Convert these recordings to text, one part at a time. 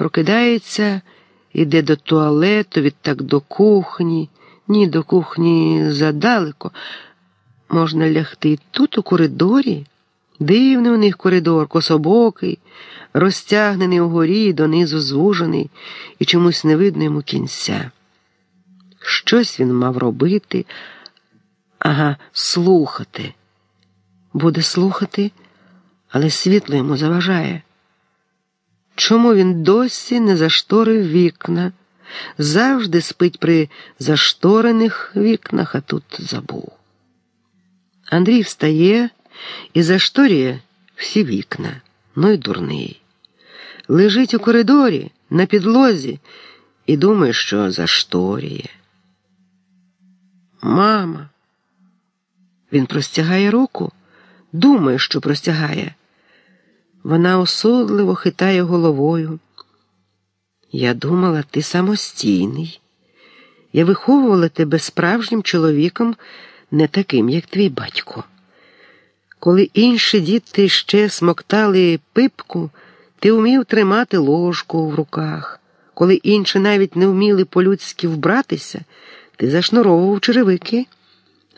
Прокидається, іде до туалету, відтак до кухні. Ні, до кухні задалеко. Можна лягти тут, у коридорі. Дивний у них коридор, кособокий, розтягнений угорі, донизу звужений, і чомусь не видно йому кінця. Щось він мав робити, ага, слухати. Буде слухати, але світло йому заважає. Чому він досі не зашторив вікна? Завжди спить при зашторених вікнах, а тут забув. Андрій встає і зашторює всі вікна, ну й дурний. Лежить у коридорі на підлозі і думає, що зашторює. Мама. Він простягає руку, думає, що простягає. Вона осудливо хитає головою. Я думала, ти самостійний. Я виховувала тебе справжнім чоловіком, не таким, як твій батько. Коли інші діти ще смоктали пипку, ти вмів тримати ложку в руках. Коли інші навіть не вміли по-людськи вбратися, ти зашнуровував черевики,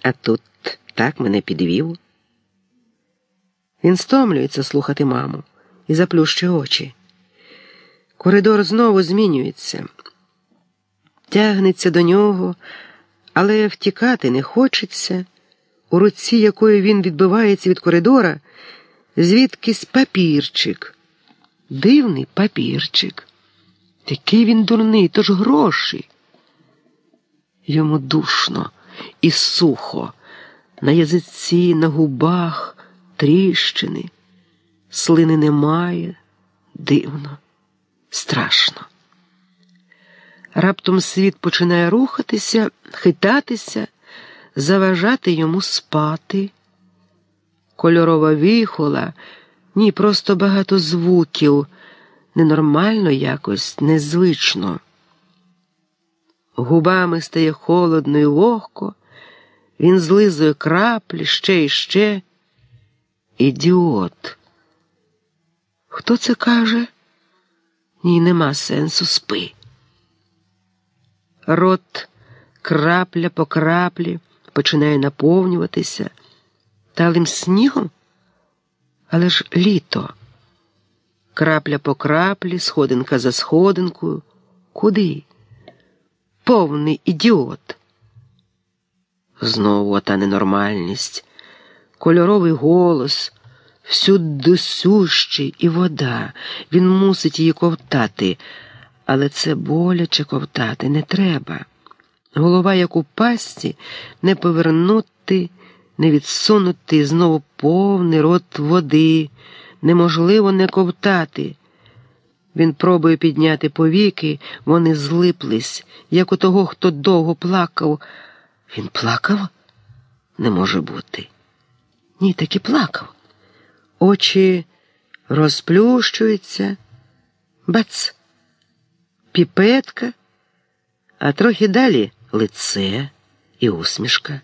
а тут так мене підвів. Він стомлюється слухати маму і заплющує очі. Коридор знову змінюється, тягнеться до нього, але втікати не хочеться. У руці, якою він відбивається від коридора, звідкись папірчик. Дивний папірчик. Такий він дурний, то ж гроші. Йому душно і сухо, на язиці, на губах, тріщини, слини немає, дивно страшно. Раптом світ починає рухатися, хитатися, заважати йому спати. Кольорова віхола, ні, просто багато звуків, ненормально якось, незвично. Губами стає холодно і вогко, він злизує краплі ще і ще. Ідіот. Хто це каже? Ні, нема сенсу спи. Рот крапля по краплі починає наповнюватися талим снігом, але ж літо. Крапля по краплі, сходинка за сходинкою. Куди? Повний ідіот. Знову та ненормальність, кольоровий голос всюди сущий і вода. Він мусить її ковтати, але це боляче ковтати не треба. Голова, як у пасті, не повернути, не відсунути, знову повний рот води, неможливо не ковтати. Він пробує підняти повіки, вони злиплись, як у того, хто довго плакав. Він плакав? Не може бути. Ні, таки плакав очі розплющуються, бац, піпетка, а трохи далі лице і усмішка.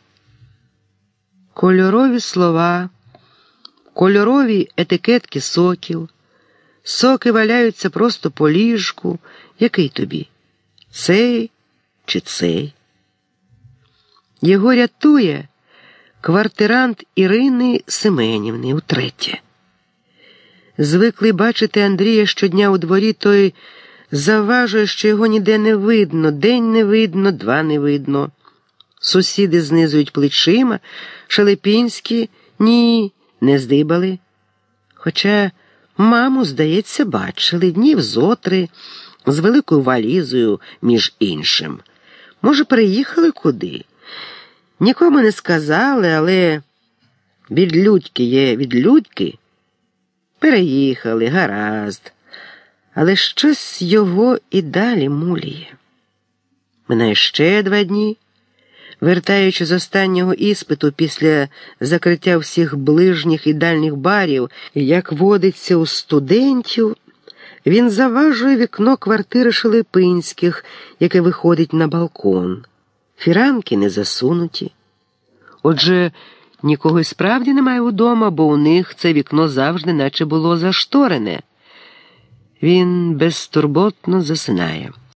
Кольорові слова, кольорові етикетки соків, соки валяються просто по ліжку. Який тобі? Цей чи цей? Його рятує квартирант Ірини Семенівни утретє. Звиклий бачити Андрія щодня у дворі, той заважує, що його ніде не видно, день не видно, два не видно. Сусіди знизують плечима, шелепінські ні, не здибали. Хоча маму, здається, бачили днів зотри з великою валізою, між іншим. Може, переїхали куди? Нікому не сказали, але відлюдьки є відлюдьки. Переїхали, гаразд, але щось його і далі муліє. Минає ще два дні, вертаючи з останнього іспиту після закриття всіх ближніх і дальніх барів, як водиться у студентів, він заважує вікно квартири Шелепинських, яке виходить на балкон. Фіранки не засунуті. Отже, Нікого й справді немає удома, бо у них це вікно завжди наче було зашторене. він безтурботно засинає.